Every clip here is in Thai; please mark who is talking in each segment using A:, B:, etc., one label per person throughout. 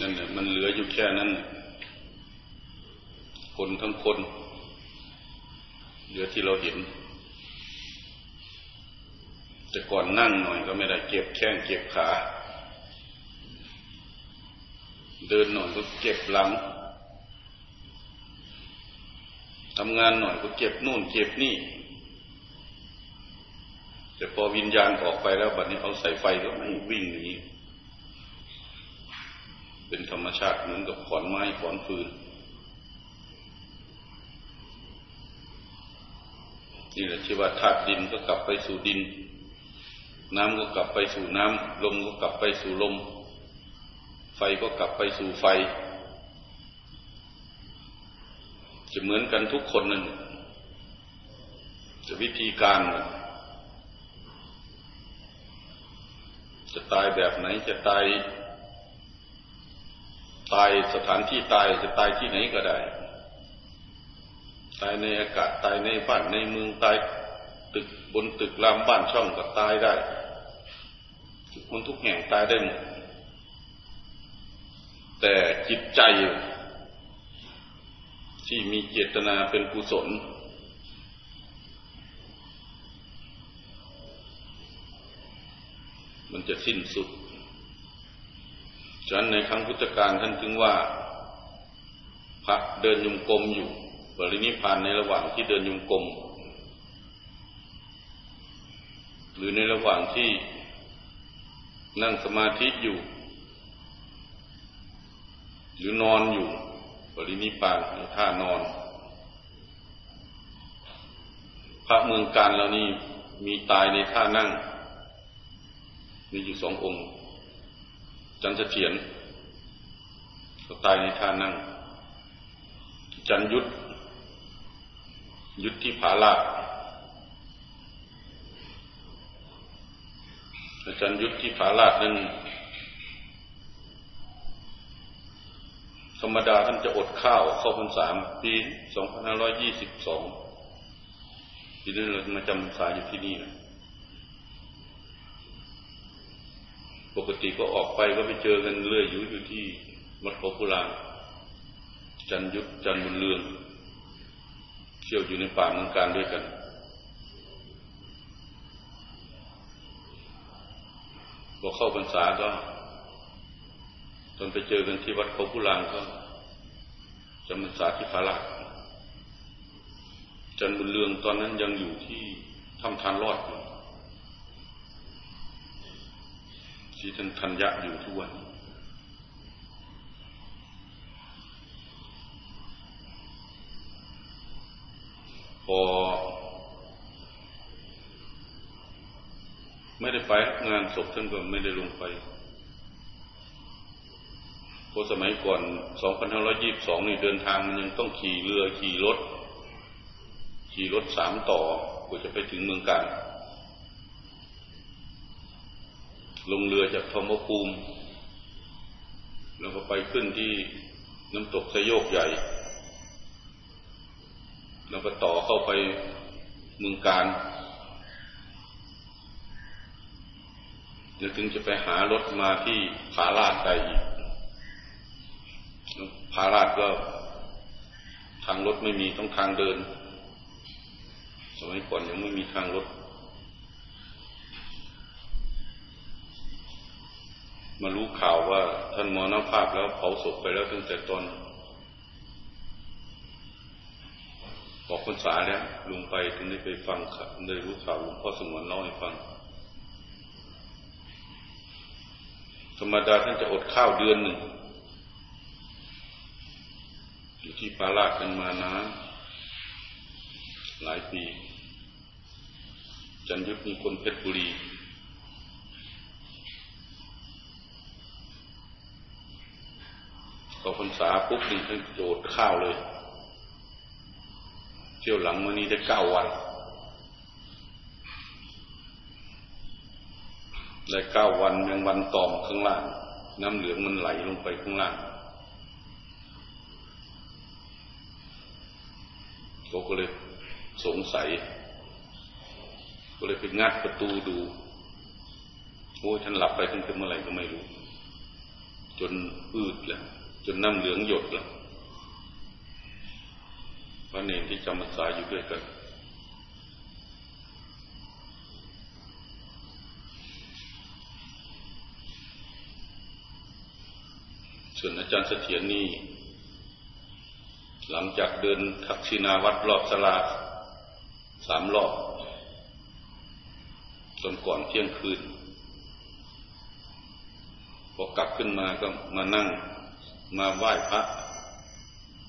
A: นั่นแหละมันเหลืออยู่แค่นั้น คนทั้งคน เหลือที่เราเห็น แต่ก่อนนั่งหน่อยก็ไม่ได้เก็บแข้งเก็บขา เดินหน่อยก็เก็บหลังทำงานหน่อยก็เก็บนู่นเก็บนี่ แต่พอวิญญาณออกไปแล้วบัดนี้เอาใส่ไฟก็ไม่วิ่งหนี เป็นธรรมชาติเหมือนกับขอนไม้ขอนฟืนนี่แหละที่ว่าธาตุดินก็กลับไปสู่ดิน น้ำก็กลับไปสู่น้ำลมก็กลับไปสู่ลม ไฟก็กลับไปสู่ไฟ จะเหมือนกันทุกคนนั่นจะวิธีการ จะตายแบบไหนจะตาย ตายสถานที่ตายจะตายที่ไหนก็ได้ ตายในอากาศตายในบ้านในเมืองตายตึกบนตึกรามบ้านช่องก็ตายได้ทุกคนทุกแห่งตายได้หมดแต่จิตใจ ที่มีเจตนาเป็นกุศล มันจะสิ้นสุด ฉะนั้นในครั้งพุทธกาลท่านจึงว่า พระเดินยมกลมอยู่บริณิพานในระหว่างที่เดินยมกลม หรือในระหว่างที่นั่งสมาธิอยู่ หรือนอนอยู่บริณิพานในท่านอน พระเมืองการเหล่านี้มีตายในท่านั่ง มีอยู่สององค์ จันเสถียรก็ตายในท่านั่ง จันยุทธยุทธที่ผาลาดอาจารย์ยุทธที่ผาลาดนั้นธรรมดาท่านจะอดข้าวเข้าพรรษาปีสองพันห้าร้อยยี่สิบสองทีนี้เรามาจำพรรษาอยู่ที่นี่นะ ปกติก็ออกไปก็ไปเจอกันเรื่อยอยู่อยู่ที่วัดโพกุลางจันยุทธจันบุญเรืองเที่ยวอยู่ในป่าเมืองการด้วยกัน พอเข้าพรรษาก็ตอนไปเจอกันที่วัดโพกุลางก็จำพรรษาที่พาราจันบุญเรืองตอนนั้นยังอยู่ที่ทำทานรอดอยู่ ที่ท่านทัญญะอยู่ทุกวัน พอ ไม่ได้ไปงานศพท่านก็ไม่ได้ลงไปเพราะสมัยก่อน 2522 นี่เดินทางมันยังต้องขี่เรือขี่รถ ขี่รถสามต่อกว่าจะไปถึงเมืองการ ลงเรือจากธรรมภูมิ แล้วก็ไปขึ้นที่น้ำตกสยโยกใหญ่ แล้วก็ต่อเข้าไปเมืองการเดี๋ยวถึงจะไปหารถมาที่ผาลาดได้อีกผาลาดก็ทางรถไม่มีต้องทางเดิน สมัยก่อนยังไม่มีทางรถ มารู้ข่าวว่าท่านมรณภาพแล้วเผาศพไปแล้วตั้งแต่ตอนบอกพรรษาแล้วลุงไปถึงได้ไปฟังได้รู้ข่าวหลวงพ่อสมวนเล่าให้ฟัง ธรรมดาท่านจะอดข้าวเดือนหนึ่งอยู่ที่ปาลากันมานานหลายปี จันยุทธมีคนเพชรบุรี พอพรรษาปุ๊บนี่ท่านโจดข้าวเลยเที่ยวหลังวันนี้ได้เก้าวันได้เก้าวันยังวันตอมข้างล่าง น้ำเหลืองมันไหลลงไปข้างล่างเขาก็เลยสงสัย ก็เลยไปงัดประตูดูโอ้ท่านหลับไปตั้งแต่เมื่อไหร่ก็ไม่รู้ จนอืดแล้ว จนน้ำเหลืองหยดแล้วพระเนรที่จำพรรษาอยู่ด้วยกันส่วนอาจารย์เสถียรนี่หลังจากเดินทักษินาวัดรอบสลาสามรอบจนก่อนเที่ยงคืน พอกลับขึ้นมาก็มานั่ง มาไหว้พระ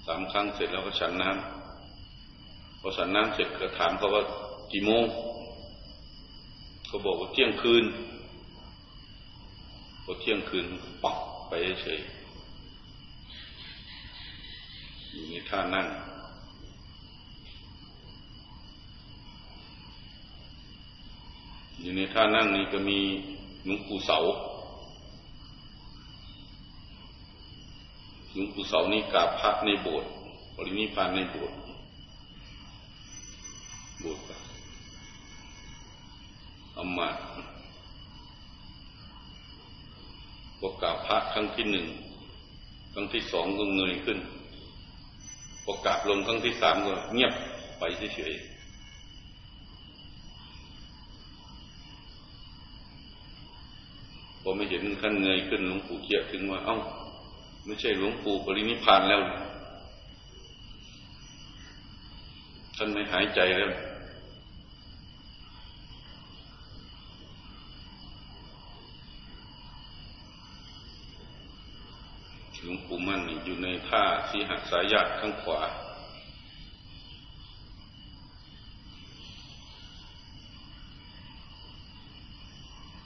A: สามครั้งเสร็จแล้วก็ฉันน้ำพอฉันน้ำเสร็จก็ถามเขาว่ากี่โมงเขาบอกว่าเที่ยงคืนพอเที่ยงคืนปักไปเฉยอยู่ในท่านั่งอยู่ในท่านั่งนี่ก็มีหลวงปู่เสาหลว งปู่เสานี่กราบพระในโบสถ์ปรินิพานในโบสถ์โบสถ์อมมาพอกราบพระครั้งที่หนึ่งครั้งที่สองก็เงยขึ้นพอกราบลงครั้งที่สามก็เงียบไปเฉยๆพอไม่เห็นท่านเงยขึ้นหลวงปู่เกียถึงว่า เอ้า ไม่ใช่หลวงปู่ปรินิพานแล้ว ท่านไม่หายใจแล้วหลวงปู่มั่นอยู่ในท่าสีหักสายญาตข้างขวา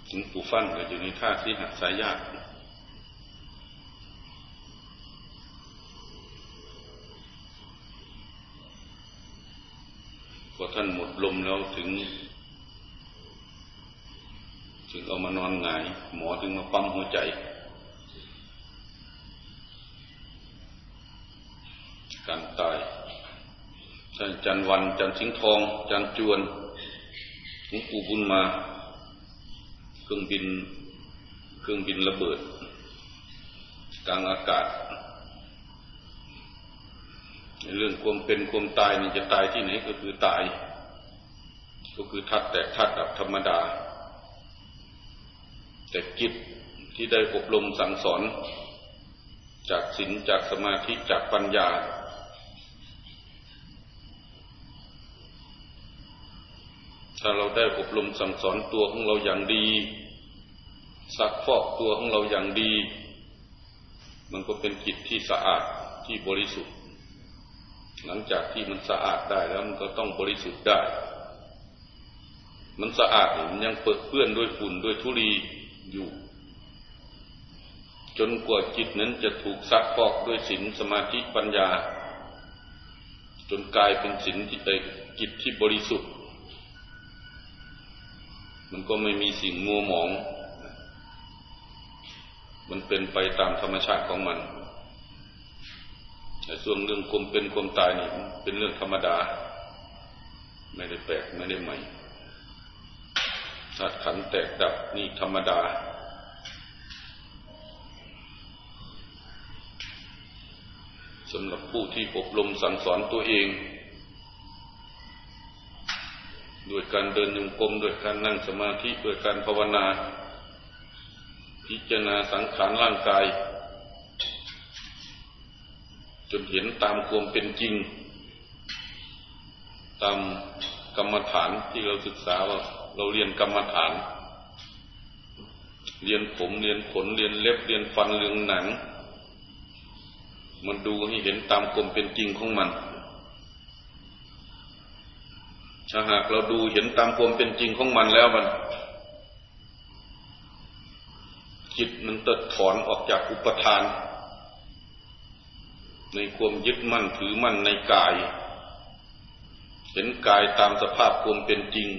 A: หลวงปู่ฟั่นก็อยู่ในท่าสีหักสายญาต พอท่านหมดลมแล้วถึง ถึงเอามานอนหงาย หมอถึงมาปั๊มหัวใจ การตายท่านจันวันจันสิงทอง จันจวนหลวงปู่บุญมา เครื่องบิน เครื่องบินระเบิดกลางอากาศ เรื่องความเป็นความตายนี่จะตายที่ไหนก็คือตาย ก็คือทัดแต่ทัดแบบธรรมดา แต่กิจที่ได้อบรมสั่งสอน จากศีลจากสมาธิจากปัญญา ถ้าเราได้อบรมสั่งสอนตัวของเราอย่างดีซักฟอกตัวของเราอย่างดี มันก็เป็นจิตที่สะอาดที่บริสุทธิ์ หลังจากที่มันสะอาดได้แล้วมันก็ต้องบริสุทธิ์ได้ มันสะอาดมันยังเปิดเปื้อนด้วยฝุ่นด้วยทุลีอยู่ จนกว่าจิตนั้นจะถูกซักฟอกด้วยศีลสมาธิปัญญา จนกลายเป็นศีลจิตจิตที่บริสุทธิ์ มันก็ไม่มีสิ่งมัวหมอง มันเป็นไปตามธรรมชาติของมัน แต่ส่วนเรื่องความเป็นความตายนี่เป็นเรื่องธรรมดา ไม่ได้แปลกไม่ได้ใหม่ธาตุขันแตกดับนี่ธรรมดา สำหรับผู้ที่อบรมสั่งสอนตัวเองด้วยการเดินยงกลมด้วยการนั่งสมาธิด้วยการภาวนา พิจารณาสังขารร่างกาย จนเห็นตามความเป็นจริง ตามกรรมฐานที่เราศึกษาว่าเราเรียนกรรมฐาน เรียนผมเรียนขนเรียนเล็บเรียนฟันเรียนหนัง มันดูให้เห็นตามความเป็นจริงของมันถ้าหากเราดูเห็นตามความเป็นจริงของมันแล้วมันจิตมันตัดถอนออกจากอุปทาน ในความยึดมั่นถือมั่นในกาย เห็นกายตามสภาพความเป็นจริง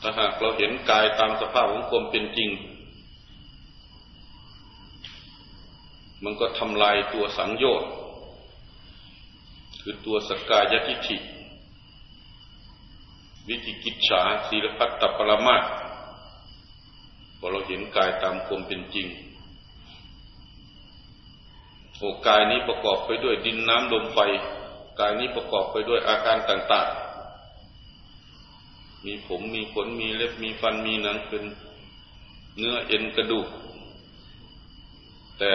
A: ถ้าหากเราเห็นกายตามสภาพของความเป็นจริง มันก็ทำลายตัวสังโยชน์คือตัวสกกายทิฏฐิวิจิกิจฉาศีลพัตตปรมาพอเราเห็นกายตามความเป็นจริง โอกายนี้ประกอบไปด้วยดินน้ำลมไฟ กายนี้ประกอบไปด้วยอาการต่างๆ มีผมมีขนมีเล็บมีฟันมีหนังเป็นเนื้อเอ็นกระดูก แต่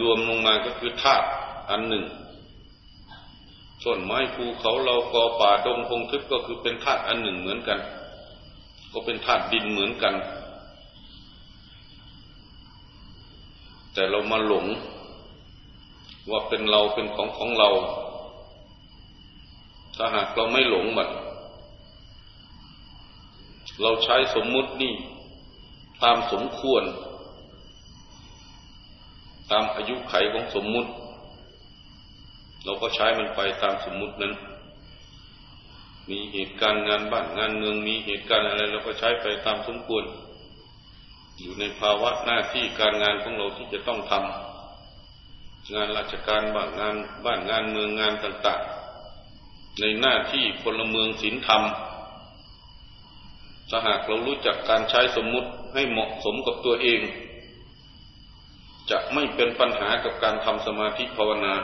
A: รวมลงมาก็คือธาตุอันหนึ่งส่วนไม้ภูเขาเรากอป่าดงพงทึบก็คือเป็นธาตุอันหนึ่งเหมือนกัน ก็เป็นธาตุดินเหมือนกัน แต่เรามาหลง ว่าเป็นเราเป็นของของเรา ถ้าหากเราไม่หลงมันเราใช้สมมุตินี่ ตามสมควร ตามอายุไขของสมมุติ เราก็ใช้มันไปตามสมมุตินั้น มีเหตุการณ์งานบ้านงานเมืองมีเหตุการณ์อะไรเราก็ใช้ไปตามสมควร อยู่ในภาวะหน้าที่การงานของเราที่จะต้องทำ งานราชการบ้านงานบ้านงานเมืองงานต่าง ๆ ในหน้าที่พลเมืองศีลธรรมถ้าหากเรารู้จักการใช้สมมุติให้เหมาะสมกับตัวเอง จะไม่เป็นปัญหากับการทำสมาธิภาวนา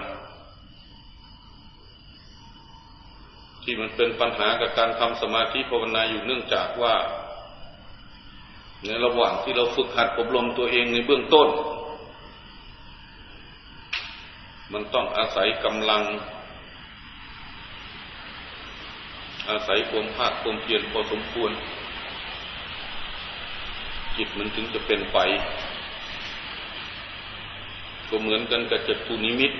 A: ที่มันเป็นปัญหากับการทำสมาธิภาวนาอยู่เนื่องจากว่า ในระหว่างที่เราฝึกหัดอบรมตัวเองในเบื้องต้น มันต้องอาศัยกำลัง อาศัยความภาคความเพียรพอสมควร จิตมันถึงจะเป็นไป ก็เหมือนกันกับจตุนิมิต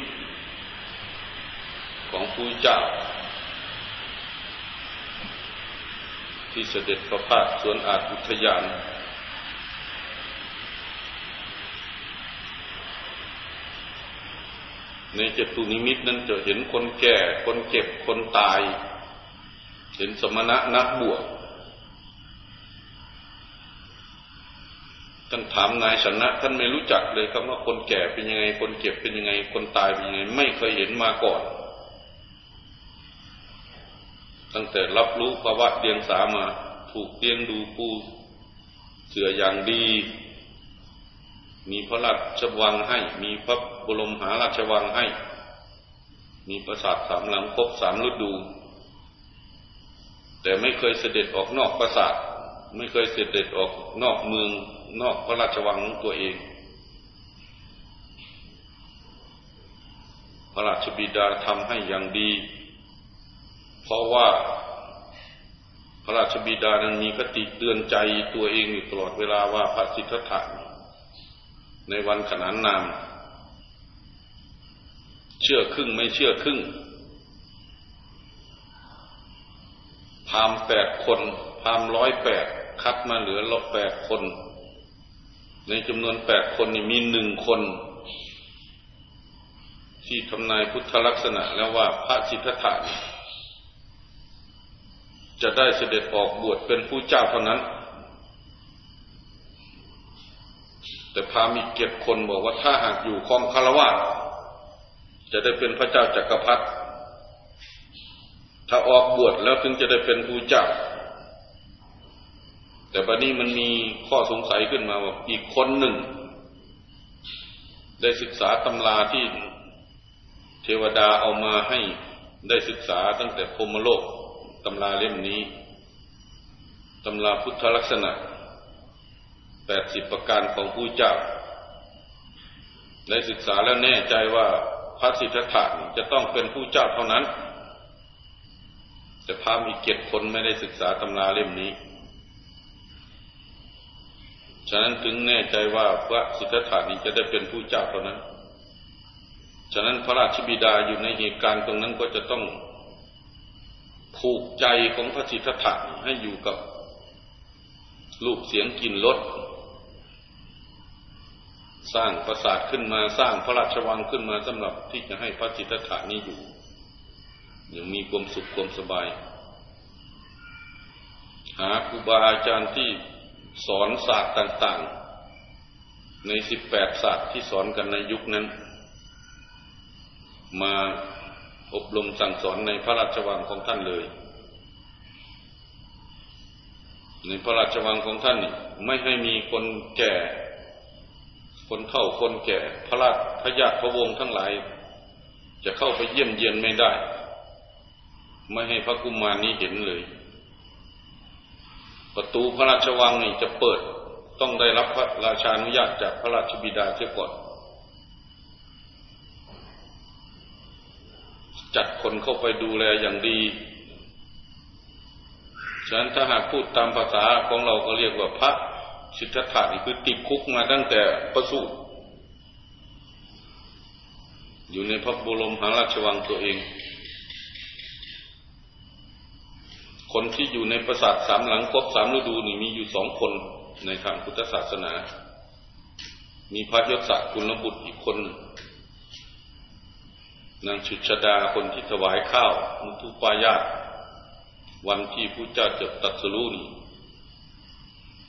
A: ของผู้เจ้า ที่เสด็จประพาสสวนอาจอุทยาน ในเจตุนิมิตนั้นจะเห็นคนแก่ คนเจ็บ คนตาย เห็นสมณะนักบวชท่านถามนายชนะท่านไม่รู้จักเลยครับว่าคนแก่เป็นยังไง คนเจ็บเป็นยังไง คนตายเป็นยังไง ไม่เคยเห็นมาก่อน ตั้งแต่รับรู้ภาวะเดียงสามา ถูกเตียงดูปูเสืออย่างดี มีพระราชวังให้ มีพระบรมหาราชวังให้ มีประสาทสามหลังครบสามฤดู แต่ไม่เคยเสด็จออกนอกประสาท ไม่เคยเสด็จออกนอกเมือง นอกพระราชวังของตัวเอง พระราชบิดาทำให้อย่างดี เพราะว่าพระราชบิดานั้นมีคติเตือนใจตัวเองอยู่ตลอดเวลาว่าพระสิทธัตถะ ในวันขนานนาม เชื่อครึ่งไม่เชื่อครึ่งพามแปดคนพามร้อยแปดคัดมาเหลือลบแปดคน ในจำนวนแปดคนนี่มีหนึ่งคน ที่ทำนายพุทธลักษณะแล้วว่าพระสิทธัตถะจะได้เสด็จออกบวชเป็นผู้เจ้าเท่านั้น แต่พามีเกียรติคนบอกว่าถ้าหากอยู่คองคารวะจะได้เป็นพระเจ้าจากักรพรรดิถ้าออกบวชแล้วถึงจะได้เป็นผู้เจ้า แต่บัดนี้มันมีข้อสงสัยขึ้นมาว่าอีกคนหนึ่ง ได้ศึกษาตำราที่เทวดาเอามาให้ได้ศึกษาตั้งแต่พมโลกตำราเล่มนี้ตำราพุทธลักษณะ แปดสิบประการของผู้เจ้า ได้ศึกษาแล้วแน่ใจว่าพระสิทธัตถะจะต้องเป็นผู้เจ้าเท่านั้น แต่พามีเกียรติคนไม่ได้ศึกษาตำราเล่มนี้ ฉะนั้นถึงแน่ใจว่าพระสิทธัตถะนี้จะได้เป็นผู้เจ้าเท่านั้น ฉะนั้นพระราชบิดาอยู่ในเหตุการณ์ตรงนั้นก็จะต้องผูกใจของพระสิทธัตถะให้อยู่กับรูปเสียงกลิ่นรส สร้างปราสาทขึ้นมาสร้างพระราชวังขึ้นมาสำหรับที่จะให้พระสิตถะนี้อยู่อย่างมีความสุขความสบาย หาครูบาอาจารย์ที่สอนศาสตร์ต่าง ๆ ในสิบแปดศาสตร์ที่สอนกันในยุคนั้น มาอบรมสั่งสอนในพระราชวังของท่านเลย ในพระราชวังของท่านไม่ให้มีคนแก่ คนเฒ่าคนแก่พระราชพระญาติพระวงศ์ทั้งหลาย จะเข้าไปเยี่ยมเยียนไม่ได้ ไม่ให้พระกุมารนี้เห็นเลย ประตูพระราชวังนี่จะเปิดต้องได้รับพระราชานุญาตจากพระราชบิดาเสียก่อน จัดคนเข้าไปดูแลอย่างดีฉะนั้นถ้าหากพูดตามภาษาของเราก็เรียกว่าพระ สิทธัตถะนี่คือติดคุกมาตั้งแต่ประสูติอยู่ในพระบรมหาราชวังตัวเอง คนที่อยู่ในปราสาทสามหลังครบสามฤดูนี่มีอยู่สองคนในทางพุทธศาสนา มีพระยศกุลบุตรอีกคนนางชุชดาคนที่ถวายข้าวมุทุปายาตวันที่พระเจ้าจะตัดสรุนี่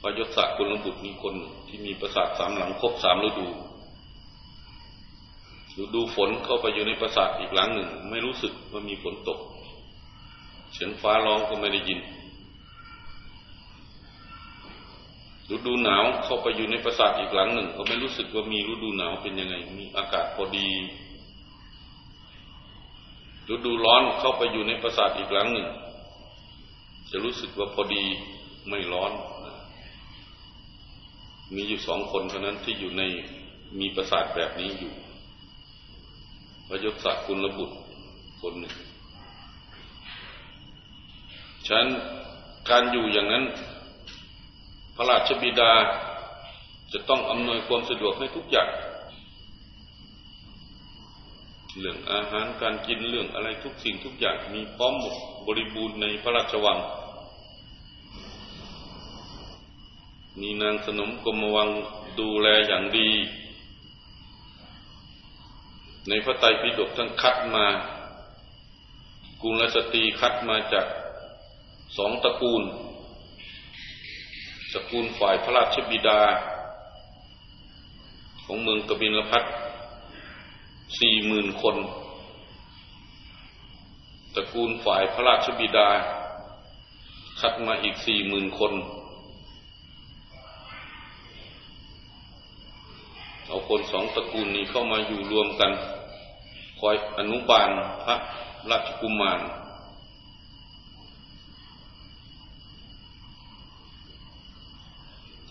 A: พระยศกุลบุตรมีคนที่มีประสาทสามหลังครบสามฤดูฤดูฝนเข้าไปอยู่ในประสาทอีกหลังหนึ่ง ไม่รู้สึกว่ามีฝนตก เสียงฟ้าร้องก็ไม่ได้ยินฤดูหนาวเข้าไปอยู่ในปราสาทอีกหลังหนึ่ง ก็ไม่รู้สึกว่ามีฤดูหนาวเป็นยังไง มีอากาศพอดีฤดูร้อนเข้าไปอยู่ในปราสาทอีกหลังหนึ่ง จะรู้สึกว่าพอดีไม่ร้อน มีอยู่สองคนเท่านั้นที่อยู่ในมีปราสาทแบบนี้อยู่พระยศศักดิ์คุณระบุตรคนหนึ่งฉะนั้นการอยู่อย่างนั้น พระราชบิดาจะต้องอำนวยความสะดวกให้ทุกอย่างเรื่องอาหารการกินเรื่องอะไรทุกสิ่งทุกอย่างมีพร้อมหมดบริบูรณ์ในพระราชวัง มีนางสนมกรมวังดูแลอย่างดี ในพระไตรปิฎกทั้งคัดมา กุลสตรีคัดมาจากสองตระกูลสกุลฝ่ายพระราชบิดา ของเมืองกบินลพัทสี่หมื่นคนตระกูลฝ่ายพระราชบิดา คัดมาอีกสี่หมื่นคน เอาคนสองตระกูลนี้เข้ามาอยู่รวมกัน คอยอนุบาลพระราชกุมาร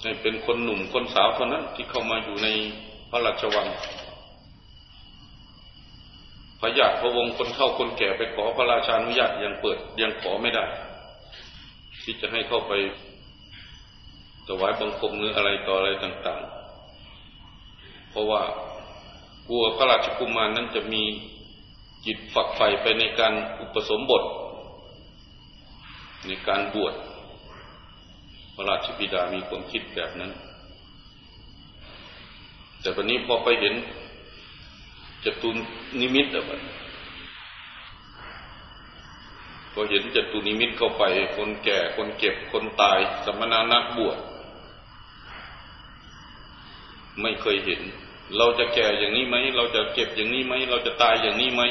A: ให้เป็นคนหนุ่มคนสาวเท่านั้นที่เข้ามาอยู่ในพระราชวังพระญาติพระวงศ์คนเฒ่าคนแก่ไปขอพระราชานุญาตยังเปิดยังขอไม่ได้ ที่จะให้เข้าไปถวายบังคมหรืออะไรต่ออะไรต่าง ๆ เพราะว่ากลัวพระราชกุมารนั้นจะมีจิตฝักใฝ่ไปในการอุปสมบท ในการบวชพระราชบิดามีความคิดแบบนั้น แต่วันนี้พอไปเห็นจตุนิมิตอะบัดพอเห็นจตุนิมิตเข้าไป คนแก่คนเก็บคนตายสมณานักบวช ไม่เคยเห็น เราจะแก่อย่างนี้ไหม เราจะเก็บอย่างนี้ไหม เราจะตายอย่างนี้ไหม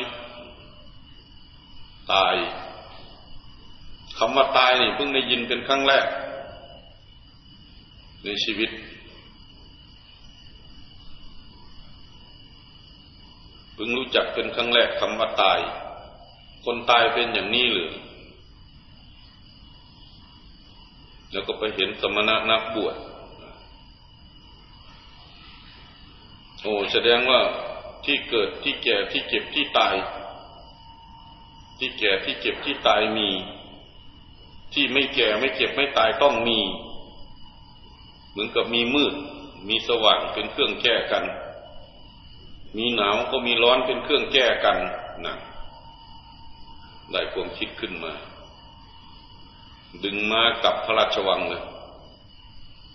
A: ตายคำว่าตายนี่เพิ่งได้ยินเป็นครั้งแรก ในชีวิต เพิ่งรู้จักเป็นครั้งแรกคำว่าตาย คนตายเป็นอย่างนี้หรือแล้วก็ไปเห็นสมณะนักบวช โอ้แสดงว่าที่เกิดที่แก่ที่เจ็บที่ตาย ที่แก่ที่เจ็บที่ตายมี ที่ไม่แก่ไม่เจ็บไม่ตายต้องมี เหมือนกับมีมืด มีสว่างเป็นเครื่องแก้กัน มีหนาวก็มีร้อนเป็นเครื่องแก้กันนะได้ความคิดขึ้นมา ดึงมากับพระราชวังเลย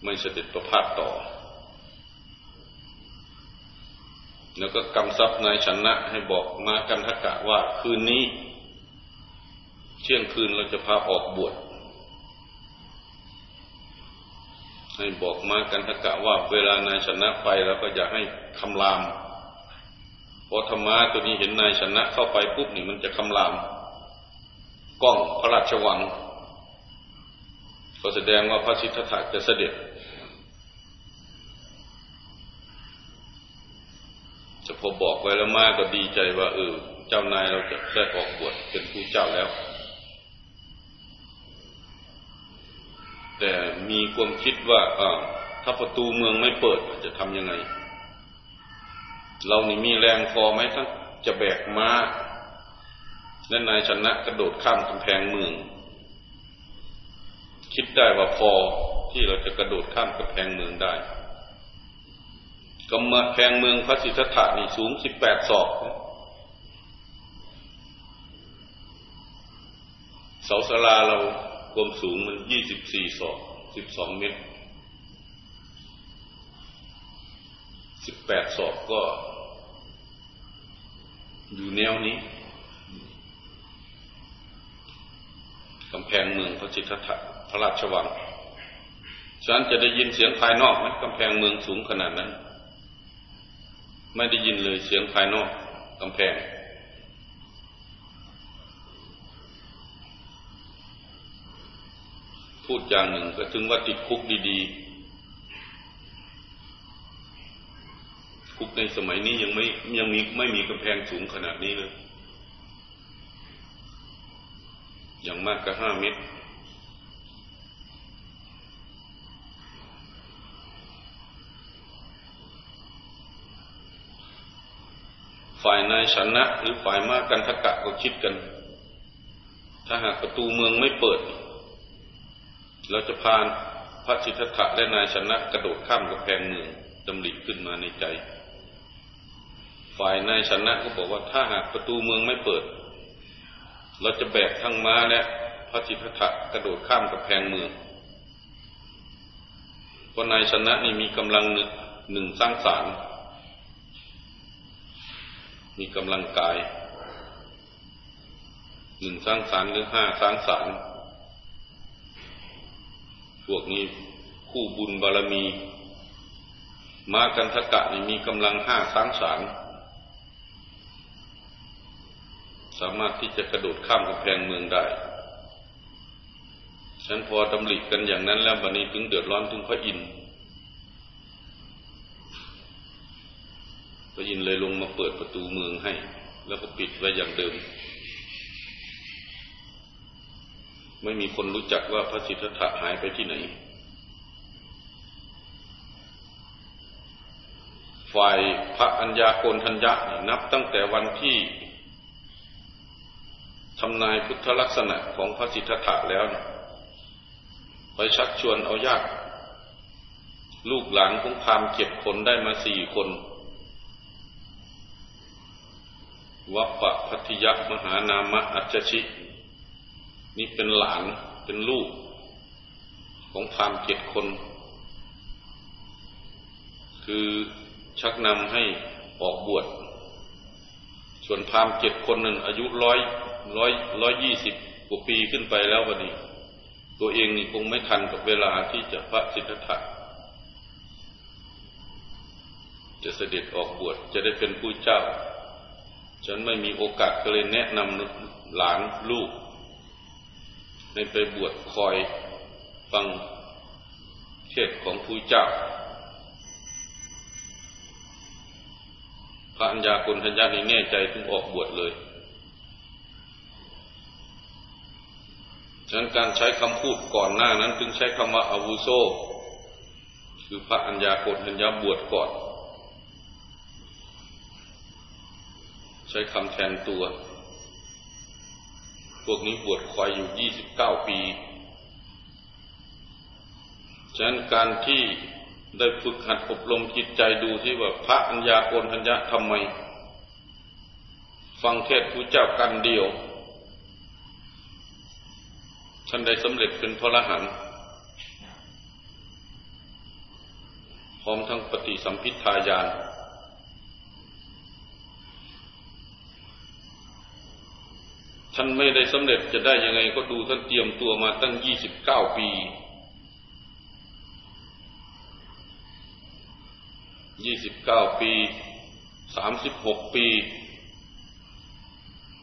A: ไม่เสด็จประพาสต่อ แล้วก็กำซับนายชนะให้บอกมากันทกะว่าคืนนี้ เที่ยงคืนเราจะพาออกบวชให้บอกมากันทกะว่าเวลานายชนะไปแล้วก็อย่าให้คำรามพอธรรมะตัวนี้เห็นนายชนะเข้าไปปุ๊บนี่มันจะคำรามกล้องพระราชวังก็แสดงว่าพระสิทธัตถะจะเสด็จ อบอกไว้แล้วมาก็ดีใจว่าเออเจ้านายเราจะได้ออกบวชเป็นผู้เจ้าแล้ว แต่มีความคิดว่าถ้าประตูเมืองไม่เปิดจะทำยังไง เรานี่มีแรงพอไหมทั้งจะแบกม้าและนายชนะกระโดดข้ามกำแพงเมือง คิดได้ว่าพอที่เราจะกระโดดข้ามกำแพงเมืองได้ กำแพงเมืองพระสิทธัตถะนี่สูงสิบแปดศอกเสาสลาเราความสูงมันยี่สิบสี่ศอกสิบสองเมตรสิบแปดศอกก็ อยู่แนวนี้กำแพงเมืองพระจิตถะพระราชวังฉันจะได้ยินเสียงภายนอกไหมกำแพงเมืองสูงขนาดนั้น ไม่ได้ยินเลยเสียงภายนอกกำแพง พูดอย่างหนึ่งก็ถึงว่าติดคุกดีๆ คุกในสมัยนี้ยังไม่ยังมีไม่มีกำแพงสูงขนาดนี้เลย อย่างมากก็ห้าเมตร ฝ่ายนายชนะ หรือฝ่ายมากันทกะก็คิดกัน ถ้าหากประตูเมืองไม่เปิด เราจะพานพระชิตถะและนายชนะกระโดดข้ามกำแพงเมืองดำริขึ้นมาในใจ ฝ่ายนายชนะก็บอกว่าถ้าหากประตูเมืองไม่เปิด เราจะแบกทั้งม้าและพระจิตถะกระโดดข้ามกับแพงเมืองเพราะนายชนะนี่มีกำลังหนึ่งสร้างสาร มีกำลังกายหนึ่งสร้างสารหรือห้าสร้างสารพวกนี้คู่บุญบารมี มากันทกะนี่มีกำลังห้าสร้างสารสามารถที่จะกระโดดข้ามกำแพงเมืองได้ ฉันพอดำริกันอย่างนั้นแล้วบันนี้ถึงเดือดร้อนถึงพระอินทร์ พระ อินทร์เลยลงมาเปิดประตูเมืองให้ แล้วก็ปิดไว้อย่างเดิม ไม่มีคนรู้จักว่าพระสิทธัตถะหายไปที่ไหน ฝ่ายพระัญญาโกนทัญญะนับตั้งแต่วันที่ทำนายพุทธลักษณะของพระสิทธัตถะแล้วไปชักชวนเอาญาติลูกหลานของพามเจ็ดคนได้มาสี่คน วัปปะพัทยมหานามะอัจฉิ นี่เป็นหลานเป็นลูก ของพามเจ็ดคน คือชักนำให้ออกบวช ส่วนพามเจ็ดคนนั้นอายุร้อยร้อยร้อยยี่สิบกว่าปีขึ้นไปแล้ววันนี้ตัวเองนี่คงไม่ทันกับเวลาที่จะพระสิทธัตถะจะเสด็จออกบวชจะได้เป็นผู้เจ้า ฉันไม่มีโอกาสก็เลยแนะนำหลานลูกในไปบวชคอยฟังเทศของผู้เจ้า พระัญญาคุณทัญญาในแน่ใจถึงออกบวชเลยฉะนั้นการใช้คำพูดก่อนหน้านั้น จึงใช้คำว่าอาวุโสคือพระัญญาโกฏัญญาบวชก่อน ใช้คำแทนตัว พวกนี้บวชคอยอยู่ยี่สิบเก้าปีฉะนั้นการที่ได้ฝึกหัดอบรมจิตใจดูที่ว่าพระอัญญาโกณทัญญาทำไม ฟังเทศผู้เจ้ากันเดียวท่านได้สำเร็จเป็นพระรหันต์พร้อมทั้งปฏิสัมพิทายาน ท่านไม่ได้สำเร็จจะได้ยังไงก็ดูท่านเตรียมตัวมาตั้งยี่สิบเก้าปียี่สิบเก้าปีสามสิบหกปี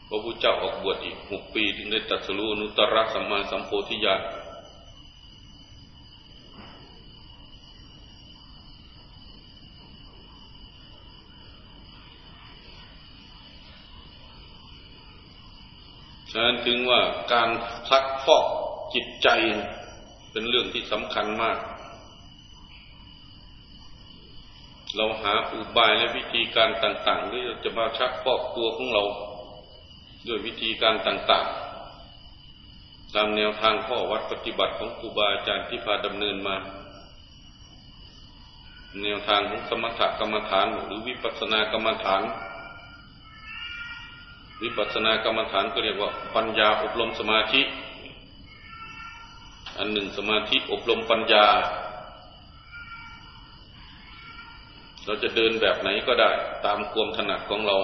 A: พระพุทธเจ้าออกบวชอีกหกปี ถึงได้ตัดสรุนุตตรสัมมาสัมโพธิญาณ ฉะนั้น ถึงว่าการซักฟอกจิตใจเป็นเรื่องที่สำคัญมาก เราหาอุบายและวิธีการต่างๆที่จะมาชักฟอกตัวของเรา ด้วยวิธีการต่างๆ ตามแนวทางข้อวัดปฏิบัติของครูบาอาจารย์ที่พาดำเนินมา แนวทางของสมถกรรมฐานหรือวิปัสสนากรรมฐาน วิปัสสนากรรมฐานก็เรียกว่าปัญญาอบรมสมาธิ อันหนึ่งสมาธิอบรมปัญญา เราจะเดินแบบไหนก็ได้ตามความถนัดของเรา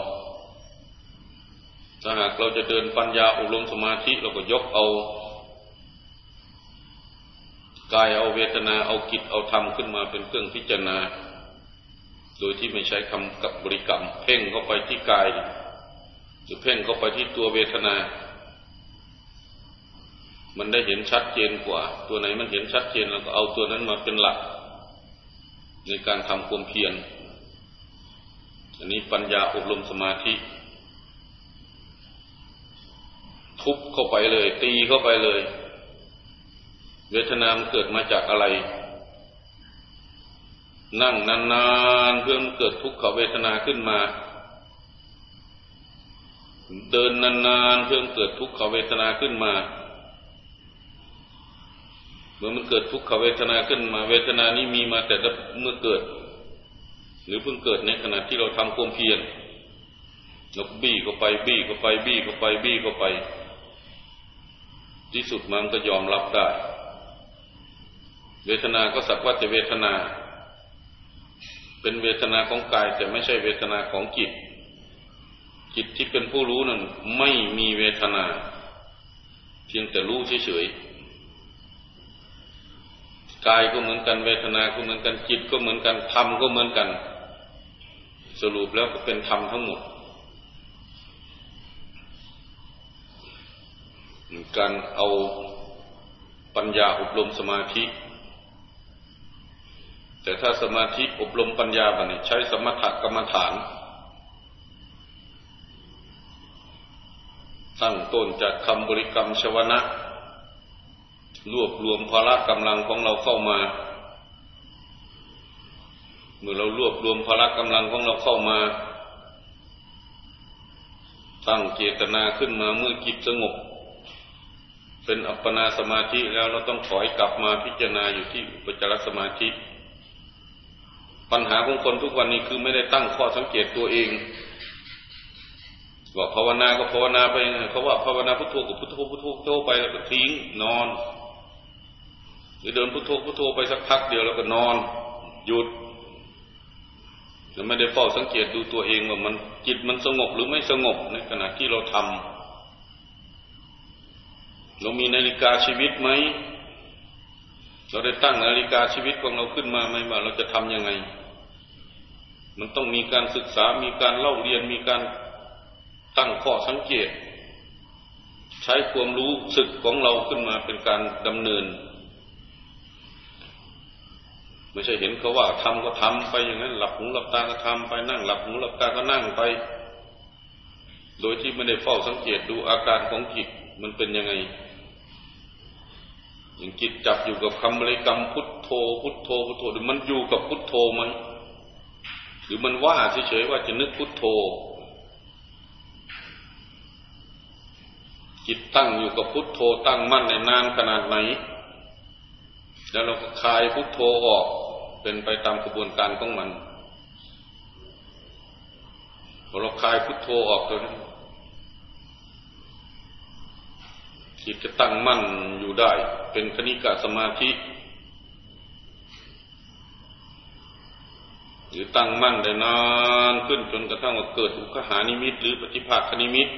A: ถ้าหากเราจะเดินปัญญาอบรมสมาธิเราก็ยกเอากายเอาเวทนาเอากิจเอาธรรมขึ้นมาเป็นเครื่องพิจารณา โดยที่ไม่ใช้คำกับบริกรรม เพ่งเข้าไปที่กาย หรือเพ่งเข้าไปที่ตัวเวทนา มันได้เห็นชัดเจนกว่า ตัวไหนมันเห็นชัดเจนเราก็เอาตัวนั้นมาเป็นหลัก ในการทำความเพียรอันนี้ปัญญาอบรมสมาธิ ทุบเข้าไปเลย ตีเข้าไปเลย เวทนามเกิดมาจากอะไร นั่งนานๆเพื่อเกิดทุกขเวทนาขึ้นมา เดินนานๆเพื่อเกิดทุกขเวทนาขึ้นมา เมื่อมันเกิดทุกขเวทนาขึ้นมา เวทนานี้มีมาแต่เมื่อเกิด หรือเพิ่งเกิดในขณะที่เราทำความเพียรเราบี้เข้าไปบี้เข้าไปบี้เข้าไปบี้เข้าไป ที่สุดมันก็ยอมรับได้ เวทนาก็สักว่าแต่เวทนา เป็นเวทนาของกายแต่ไม่ใช่เวทนาของจิต จิตที่เป็นผู้รู้นั้นไม่มีเวทนา เพียงแต่รู้เฉยๆ กายก็เหมือนกัน เวทนาก็เหมือนกัน จิตก็เหมือนกัน ธรรมก็เหมือนกัน สรุปแล้วก็เป็นธรรมทั้งหมด การเอาปัญญาอบรมสมาธิ แต่ถ้าสมาธิอบรมปัญญาบันใช้สมถกรรมฐาน ตั้งต้นจากคำบริกรรมชวนะ รวบรวมพละกำลังของเราเข้ามา เมื่อเรารวบรวมพละกำลังของเราเข้ามา ตั้งเจตนาขึ้นมาเมื่อจิตสงบ เป็นอัปปนาสมาธิแล้วเราต้องถอยกลับมาพิจารณาอยู่ที่อุปจารสมาธิ ปัญหาของคนทุกวันนี้คือไม่ได้ตั้งข้อสังเกตตัวเอง ว่าภาวนาก็ภาวนาไปเขาว่าภาวนาพุทโธกับพุทโธพุทโธพุทโธไปแล้วก็ทิ้งนอนหรือเดินพุทโธพุทโธไปสักพักเดียวแล้วก็นอนหยุดจะไม่ได้เฝ้าสังเกตดูตัวเองว่ามันจิตมันสงบหรือไม่สงบในขณะที่เราทำเรามีนาฬิกาชีวิตไหม เราได้ตั้งนาฬิกาชีวิตของเราขึ้นมาไหมว่าเราจะทำยังไง มันต้องมีการศึกษา มีการเล่าเรียน มีการ ตั้งข้อสังเกต ใช้ความรู้สึกของเราขึ้นมาเป็นการดำเนิน ไม่ใช่เห็นเขาว่าทำก็ทำไปอย่างนั้น หลับหูหลับตาก็ทำไปนั่ง หลับหูหลับตาก็นั่งไป โดยที่ไม่ได้เฝ้าสังเกตดูอาการของจิตมันเป็นยังไงอย่างจิตจับอยู่กับคำบริกรรมพุทโธ พุทโธพุทโธหรือมันอยู่กับพุทโธไหมหรือมันว่าเฉยๆว่าจะนึกพุทโธ จิตตั้งอยู่กับพุทโธตั้งมั่นในนานขนาดไหน แล้วเราก็คลายพุทโธออกเป็นไปตามกระบวนการของมันพอเราคลายพุทโธออกตัวนั้นจิตจะตั้งมั่นอยู่ได้ เป็นคณิกะสมาธิหรือตั้งมั่นได้นานขึ้นจนกระทั่งว่าเกิดอุคหานิมิต หรือปฏิภาคนิมิต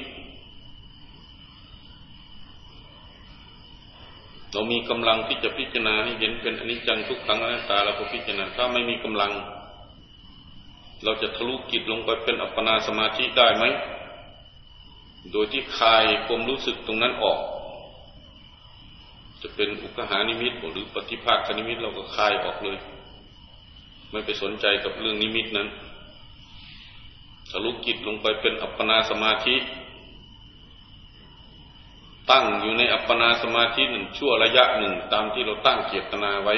A: เรามีกำลังที่จะพิจารณาให้เห็นเป็นอนิจจังทุกขังอนัตตาเราก็พิจารณาถ้าไม่มีกำลัง เราจะทะลุกิจลงไปเป็นอัปปนาสมาธิได้ไหมโดยที่คลายความรู้สึกตรงนั้นออก จะเป็นอุกหานิมิตหรือปฏิภาคนิมิตเราก็คลายออกเลย ไม่ไปสนใจกับเรื่องนิมิตนั้นทะลุกิจลงไปเป็นอัปปนาสมาธิ ตั้งอยู่ในอัปปนาสมาธิหนึ่งชั่วระยะหนึ่งตามที่เราตั้งเจตนาไว้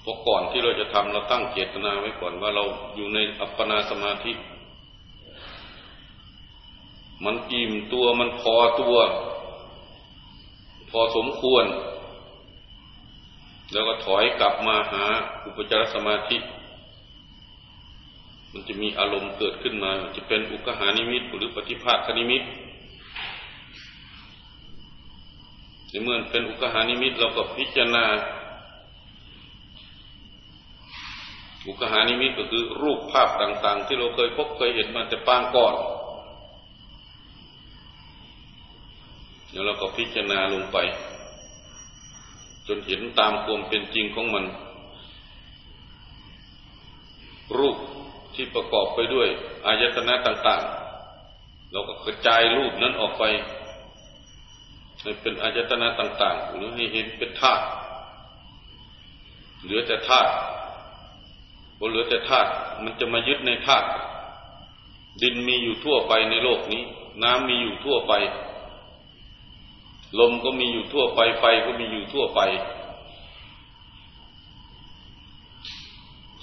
A: เพราะก่อนที่เราจะทำเราตั้งเจตนาไว้ก่อนว่าเราอยู่ในอัปปนาสมาธิ มันอิ่มตัวมันพอตัว พอสมควร แล้วก็ถอยกลับมาหาอุปจารสมาธิ มันจะมีอารมณ์เกิดขึ้นมา จะเป็นอุกหานิมิตหรือปฏิภาคนิมิตน เมื่อเป็นอุกหานิมิตเราก็พิจารณา อุกหานิมิตก็คือรูปภาพต่าง ๆ ที่เราเคยพบเคยเห็นมาแต่ปางก่อนแล้วเราก็พิจารณาลงไป จนเห็นตามความเป็นจริงของมัน รูปที่ประกอบไปด้วยอายตนะต่าง ๆ เราก็กระจายรูปนั้นออกไป ให้เป็นอายตนะต่าง ๆ หรือให้เห็นเป็นธาตุเหลือแต่ธาตุพอเหลือแต่ธาตุมันจะมายึดในธาตุดินมีอยู่ทั่วไปในโลกนี้ น้ำมีอยู่ทั่วไป ลมก็มีอยู่ทั่วไปไฟก็มีอยู่ทั่วไป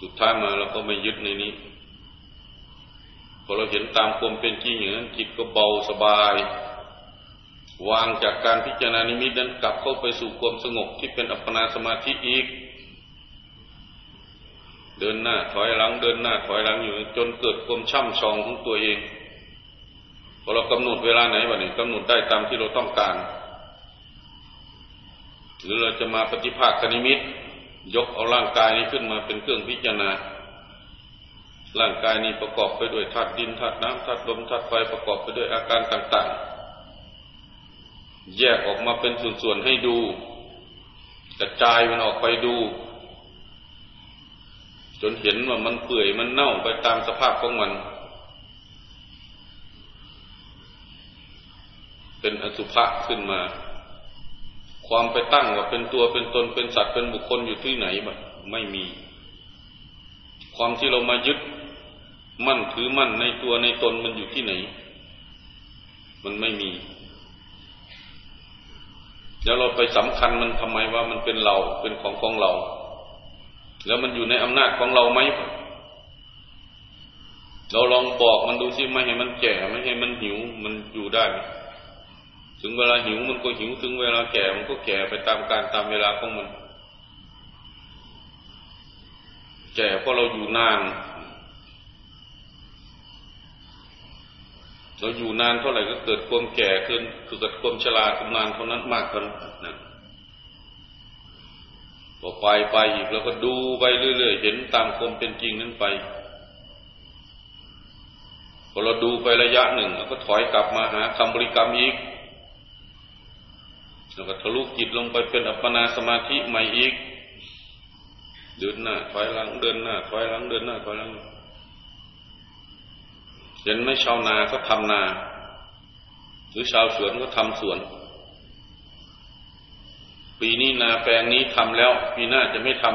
A: สุดท้ายมาเราก็ไม่ยึดในนี้พอเราเห็นตามความเป็นจริงอย่างนั้นจิตก็เบาสบาย วางจากการพิจารณานิมิตนั้นกลับเข้าไปสู่ความสงบที่เป็นอัปปนาสมาธิอีก เดินหน้าถอยหลัง เดินหน้าถอยหลังอยู่ จนเกิดความช่ำชองของตัวเองพอเรากำหนดเวลาไหนวะนี่กำหนดได้ตามที่เราต้องการ หรือเราจะมาปฏิภาคนิมิต ยกเอาร่างกายนี้ขึ้นมาเป็นเครื่องพิจารณา ร่างกายนี้ประกอบไปด้วยธาตุดินธาตุน้ำธาตุลมธาตุไฟประกอบไปด้วยอาการต่าง ๆ แยกออกมาเป็นส่วนๆให้ดูกระจายมันออกไปดู จนเห็นว่ามันเปื่อยมันเน่าไปตามสภาพของมัน เป็นอสุภะขึ้นมา ความไปตั้งว่าเป็นตัวเป็นตนเป็นสัตว์เป็นบุคคลอยู่ที่ไหนมันไม่มี ความที่เรามายึด มั่นถือมั่นในตัวในตนมันอยู่ที่ไหน มันไม่มี แล้วเราไปสำคัญมันทำไมว่ามันเป็นเราเป็นของของเรา แล้วมันอยู่ในอำนาจของเราไหมเราลองบอกมันดูสิไม่ให้มันแก่ไม่ให้มันหิวมันอยู่ได้ ถึงเวลาหิวมันก็หิวถึงเวลาแก่มันก็แก่ไปตามการตามเวลาของมัน แก่เพราะเราอยู่นาน เราอยู่นานเท่าไหร่ก็เกิดความแก่ขึ้นเกิดความชราขึ้นนานเท่านั้นมากเท่านั้นพอไปไปอีกแล้วก็ดูไปเรื่อยๆเห็นตามความเป็นจริงนั้นไปพอเราดูไประยะหนึ่งแล้วก็ถอยกลับมาหาคำบริกรรมอีกแล้วก็ทะลุจิตลงไปเป็นอัปปนาสมาธิใหม่อีกเดินหน้าถอยหลังเดินหน้าถอยหลังเดินหน้าถอยหลัง เห็นไหมชาวนาก็ทำนา หรือชาวสวนก็ทำสวน ปีนี้นาแปลงนี้ทำแล้ว ปีหน้าจะไม่ท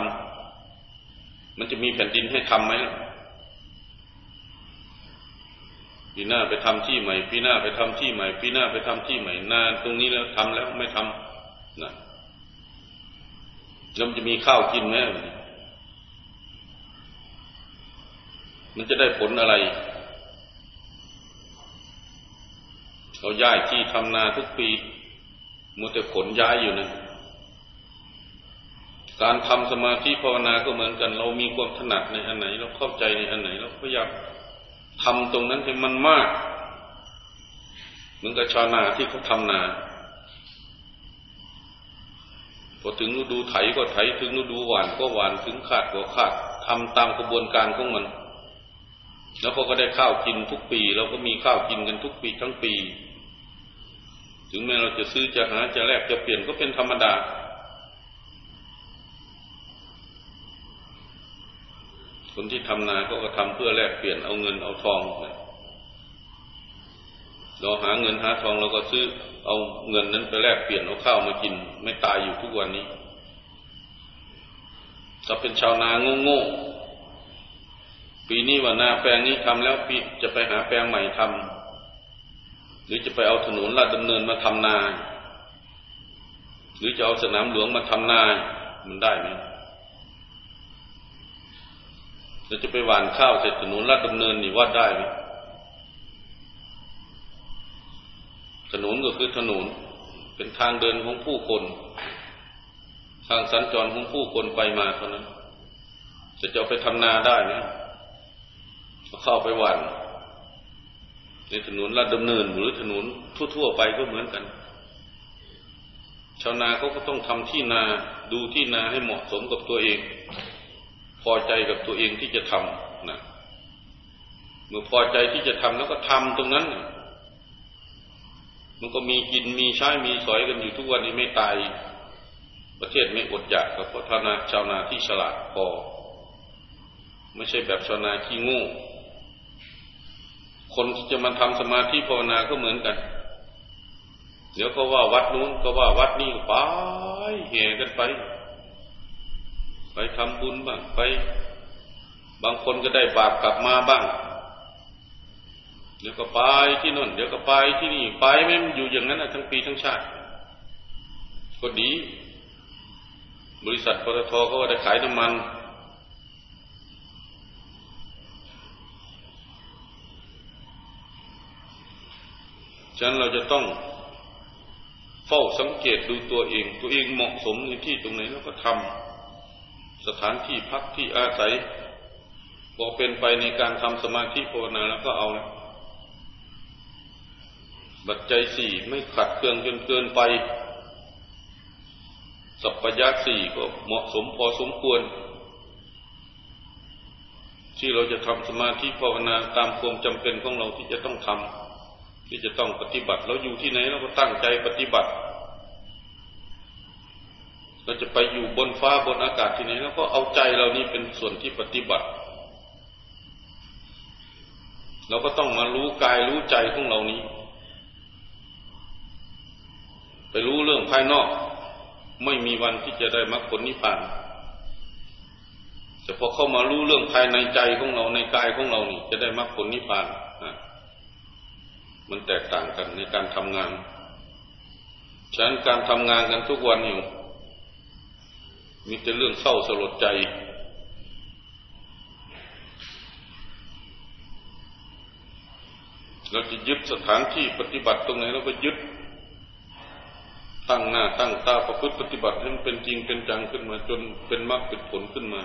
A: ำมันจะมีแผ่นดินให้ทำไหมปีหน้าไปทำที่ใหม่ ปีหน้าไปทำที่ใหม่ ปีหน้าไปทำที่ใหม่ นาตรงนี้แล้วทำแล้วไม่ทำนะแล้วมันจะมีข้าวกินไหมมันจะได้ผลอะไร เราย้ายที่ทำนาทุกปีมัวแต่ขนย้ายอยู่นะการทำสมาธิภาวนาก็เหมือนกัน เรามีความถนัดในอันไหน เราเข้าใจในอันไหน เราพยายามทำตรงนั้นให้มันมาก เหมือนกับชาวนาที่เขาทำนาพอถึงฤดูไถก็ไถถึงฤดูหวานก็หวานถึงขาดก็ขาดทำตามกระบวนการของมัน แล้วเขาก็ได้ข้าวกินทุกปี เราก็มีข้าวกินกันทุกปีทั้งปี ถึงแม้เราจะซื้อจะหาจะแลกจะเปลี่ยนก็เป็นธรรมดา คนที่ทำนาก็ก็ทำเพื่อแลกเปลี่ยนเอาเงินเอาทองเราหาเงินหาทองเราก็ซื้อเอาเงินนั้นไปแลกเปลี่ยนเอาข้าวมากิน ไม่ตายอยู่ทุกวันนี้ถ้าเป็นชาวนาโง่ๆปีนี้ว่านาแปลงนี้ทำแล้วปีจะไปหาแปลงใหม่ทำ รือจะไปเอาถนนลาดดำเนินมาทำนา หรือจะเอาสนามหลวงมาทำนา มันได้ไหมเราจะไปหว่านข้าวเสร็จถนนลาดดำเนินนี่วัดได้ไหมถนนก็คือถนน เป็นทางเดินของผู้คน ทางสัญจรของผู้คนไปมาเท่านั้นจะจะไปทำนาได้ไหมเข้าไปหว่าน ในถนนลาดดำเนิน หรือถนนทั่ว ๆ ไปก็เหมือนกัน ชาวนาเขาก็ต้องทำที่นาดูที่นาให้เหมาะสมกับตัวเอง พอใจกับตัวเองที่จะทำนะเมื่อพอใจที่จะทำแล้วก็ทำตรงนั้น มันก็มีกินมีใช้มีสอยกันอยู่ทุกวันนี้ไม่ตาย ประเทศไม่อดอยากกับเพราะทนาชาวนาที่ฉลาดพอ ไม่ใช่แบบชาวนาขี้งู คนที่จะมาทำสมาธิภาวนาก็เหมือนกัน เดี๋ยวก็ว่าวัดนู้นก็ว่าวัดนี้ไปแห่กันไป ไปทำบุญบ้างไป บางคนก็ได้บาปกลับมาบ้าง เดี๋ยวก็ไปที่นั่นเดี๋ยวก็ไปที่นี่ไปไม่อยู่อย่างนั้นทั้งปีทั้งชาติก็ดี บริษัทปตทก็ว่าได้ขายน้ำมัน ฉะนั้นเราจะต้องเฝ้าสังเกตดูตัวเอง ตัวเองเหมาะสมในที่ตรงไหนแล้วก็ทำสถานที่พักที่อาศัยพอเป็นไปในการทำสมาธิภาวนาแล้วก็เอาบัจจัยสี่ไม่ขัดเคืองจนเกินไป สัพพยาสี่ก็เหมาะสมพอสมควร ที่เราจะทำสมาธิภาวนาตามความจำเป็นของเราที่จะต้องทำ ที่จะต้องปฏิบัติเราอยู่ที่ไหนเราก็ตั้งใจปฏิบัติ เราจะไปอยู่บนฟ้าบนอากาศที่ไหนเราก็เอาใจเรานี่เป็นส่วนที่ปฏิบัติ เราก็ต้องมารู้กายรู้ใจของเรานี้ ไปรู้เรื่องภายนอก ไม่มีวันที่จะได้มรรคผลนิพพานแต่พอเข้ามารู้เรื่องภายในใจของเราในกายของเรานี่ จะได้มรรคผลนิพพานนะ มันแตกต่างกันในการทำงานฉะนั้นการทำงานกันทุกวันอยู่มีแต่เรื่องเศร้าสลดใจ เราจะยึดสถานที่ปฏิบัติตรงไหนเราก็ยึด ตั้งหน้าตั้งตาประพฤติปฏิบัติให้มันเป็นจริงเป็นจังขึ้นมา จนเป็นมรรคเป็นผลขึ้นมา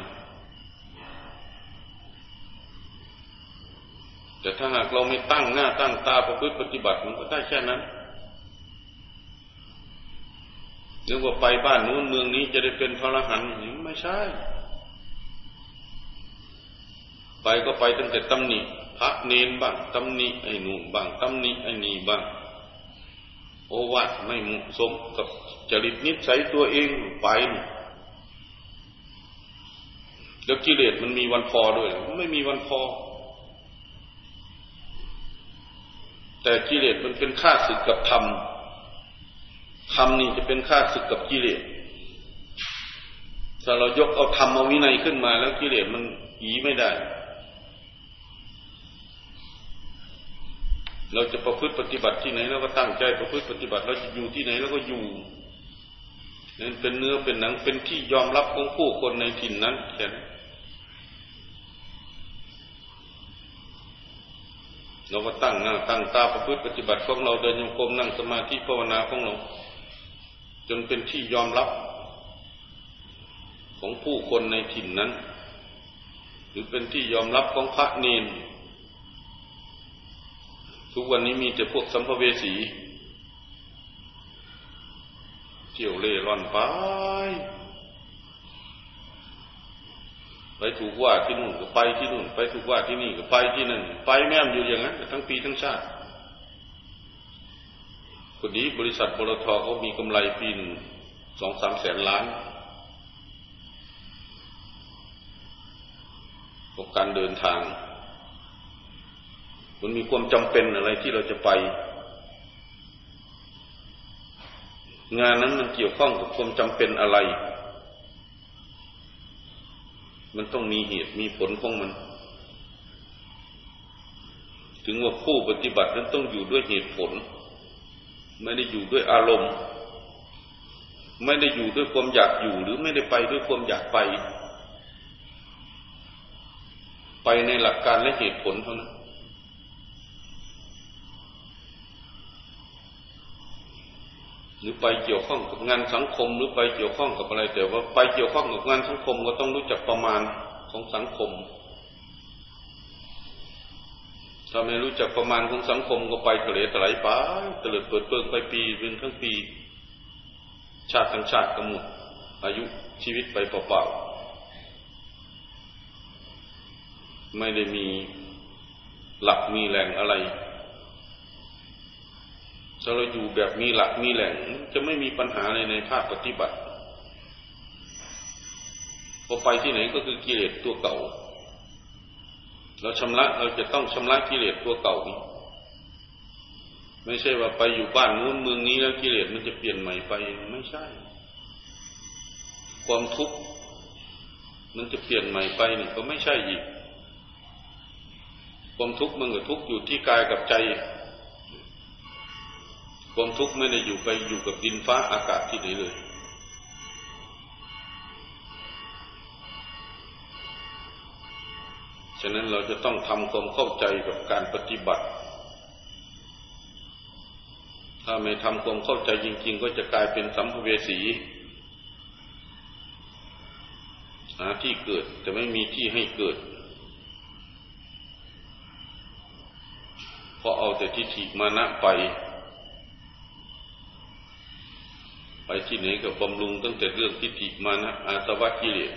A: แต่ถ้าหากเราไม่ตั้งหน้าตั้งตาประพฤติปฏิบัติมันก็ได้แค่นั้นนึกว่าไปบ้านนู้นเมืองนี้จะได้เป็นพระรหันต์ไม่ใช่ ไปก็ไปตั้งแต่ตำหนิพระเนนบ้างตำหนิไอ้นู่นบ้างตำหนิไอ้นี่บ้าง โอวัตไม่เหมาะสมกับจริตนิสัยตัวเองไปแล้วกิเลสมันมีวันพอด้วย ไม่มีวันพอ แต่กิเลสมันเป็นค่าศึกกับธรรม ธรรมนี่จะเป็นค่าศึกกับกิเลส ถ้าเรายกเอาธรรมเอาวินัยขึ้นมาแล้วกิเลสมันหนีไม่ได้ เราจะประพฤติปฏิบัติที่ไหนเราก็ตั้งใจประพฤติปฏิบัติ เราจะอยู่ที่ไหนเราก็อยู่นั่นเป็นเนื้อเป็นหนังเป็นที่ยอมรับของผู้คนในถิ่นนั้นแค่นั้น เราก็ตั้งหน้าตั้งตาประพฤติปฏิบัติของเราเดินโยกมนั่งสมาธิภาวนาของเราจนเป็นที่ยอมรับ ของผู้คนในถิ่นนั้น หรือเป็นที่ยอมรับของพระเนนทุกวันนี้มีแต่พวกสัมภเวสี เที่ยวเล่ร่อนไป ไปถูกว่าที่นู่นก็ไปที่นู่น ไปถูกว่าที่นี่ก็ไปที่นั่น ไปแม่มอยู่อย่างนั้นทั้งปีทั้งชาติคนนี้บริษัทบลทเขามีกำไรปีหนึ่งสองสามแสนล้านกับการเดินทาง มันมีความจำเป็นอะไรที่เราจะไป งานนั้นมันเกี่ยวข้องกับความจำเป็นอะไร มันต้องมีเหตุมีผลของมัน ถึงว่าผู้ปฏิบัตินั้นต้องอยู่ด้วยเหตุผล ไม่ได้อยู่ด้วยอารมณ์ ไม่ได้อยู่ด้วยความอยากอยู่หรือไม่ได้ไปด้วยความอยากไป ไปในหลักการและเหตุผลเท่านั้นห รือไปเกี่ยวข้องกับงานสังคม หรือไปเกี่ยวข้องกับอะไร แต่ว่าไปเกี่ยวข้องกับงานสังคมก็ต้องรู้จักประมาณของสังคม ถ้าไม่รู้จักประมาณของสังคมก็ไปทะเลตะไหลไปเตลิดเปิดเปิงไปปีเป็นทั้งปี ชาติทั้งชาติก็หมดอายุชีวิตไปเปล่าๆไม่ได้มีหลักมีแหล่งอะไร ถ้าเราอยู่แบบมีหลักมีแหล่งจะไม่มีปัญหาเลยในภาคปฏิบัติพอไปที่ไหนก็คือกิเลสตัวเก่า เราชำระเราจะต้องชำระกิเลสตัวเก่านี้ไม่ใช่ว่าไปอยู่บ้านนู้นเมืองนี้แล้วกิเลสมันจะเปลี่ยนใหม่ไปไม่ใช่ ความทุกข์มันจะเปลี่ยนใหม่ไปนี่ก็ไม่ใช่อีก ความทุกข์มันก็ทุกข์อยู่ที่กายกับใจ ความทุกข์ไม่ได้อยู่ไปอยู่กับดินฟ้าอากาศที่ไหนเลย ฉะนั้นเราจะต้องทำความเข้าใจกับการปฏิบัติ ถ้าไม่ทำความเข้าใจจริง ๆ ก็จะกลายเป็นสัมภเวสีหาที่เกิดแต่ไม่มีที่ให้เกิดเพราะเอาแต่ทิฏฐิมานะไป ไปที่ไหนก็บำรุงตั้งแต่เรื่องทิฏฐิมานะอาสวะกิเลส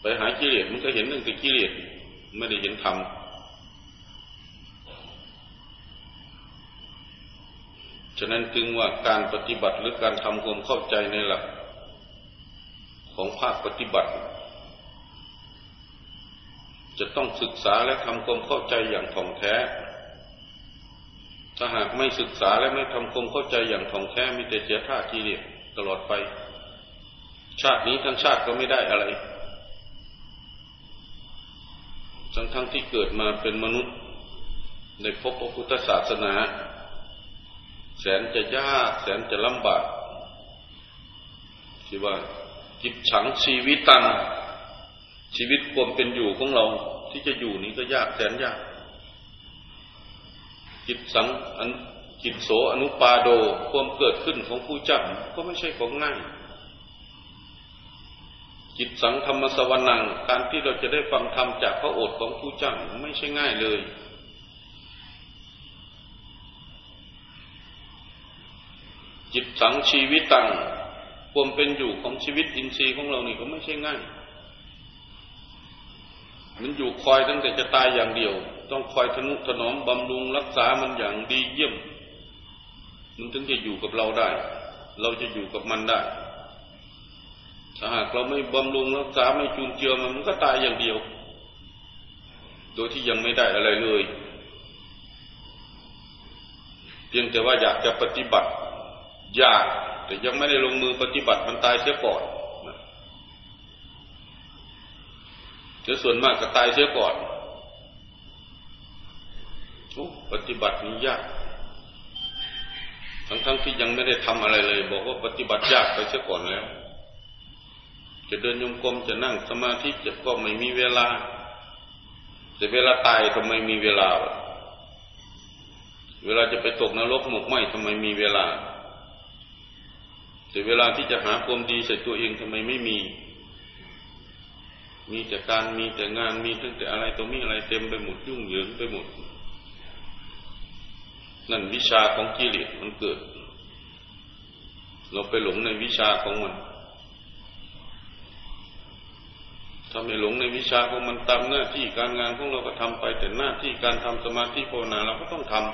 A: ไปหากิเลสมันก็เห็นเรื่องแต่กิเลสไม่ได้เห็นธรรมฉะนั้นจึงว่าการปฏิบัติหรือการทำความเข้าใจในหลักของภาคปฏิบัติ จะต้องศึกษาและทำความเข้าใจอย่างถ่องแท้ ถ้าหากไม่ศึกษาและไม่ทำความเข้าใจอย่างถ่องแท้มีแต่เสียท่ากิเลสตลอดไป ชาตินี้ทั้งชาติก็ไม่ได้อะไร ทั้งทั้งที่เกิดมาเป็นมนุษย์ ในพบพระพุทธศาสนา แสนจะยากแสนจะลำบากที่ว่าจิตฉังชีวิตตันชีวิตความเป็นอยู่ของเราที่จะอยู่นี้ก็ยากแสนยาก จิตสังจิตโสอนุปาโดความเกิดขึ้นของผู้จำก็ไม่ใช่ของง่ายจิตสังธรรมสวรนังการที่เราจะได้ฟังธรรมจากพระโอษฐ์ของผู้จ้าไม่ใช่ง่ายเลย จิตสังชีวิตตังความเป็นอยู่ของชีวิตอินทรีย์ของเรานี่ก็ไม่ใช่ง่าย มันอยู่คอยตั้งแต่จะตายอย่างเดียว ต้องคอยทนุถนอมบำรุงรักษามันอย่างดีเยี่ยม มันถึงจะอยู่กับเราได้ เราจะอยู่กับมันได้ถ้าหากเราไม่บำรุงรักษาไม่จูนเจือมันมันก็ตายอย่างเดียว โดยที่ยังไม่ได้อะไรเลย เพียงแต่ว่าอยากจะปฏิบัติ อยากแต่ยังไม่ได้ลงมือปฏิบัติมันตายเสียก่อนเดี๋ยวส่วนมากก็ตายเสียก่อน ปฏิบัตินี้ยากทั้งๆทที่ยังไม่ได้ทำอะไรเลย บอกว่าปฏิบัติยากไปเสียก่อนแล้ว จะเดินยมกลมจะนั่งสมาธิจะก็ไม่มีเวลาแต่เวลาตายทำไมมีเวลา เวลาจะไปตกนรกหมกไหมทำไมมีเวลาแต่เวลาที่จะหาความดีใส่ตัวเองทำไมไม่มี มีแต่การมีแต่งานมีตั้งแต่อะไรตัวมีอะไรเต็มไปหมดยุ่งเหยิงไปหมด นั่นวิชาของกิเลสมันเกิด เราไปหลงในวิชาของมัน ถ้าไม่หลงในวิชาของมันตามหน้าที่การงานของเราก็ทำไป แต่หน้าที่การทำสมาธิภาวนาเราก็ต้องทำ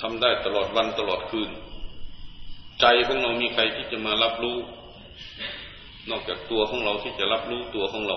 A: ทำได้ตลอดวันตลอดคืน ใจของเรามีใครที่จะมารับรู้ นอกจากตัวของเราที่จะรับรู้ตัวของเรา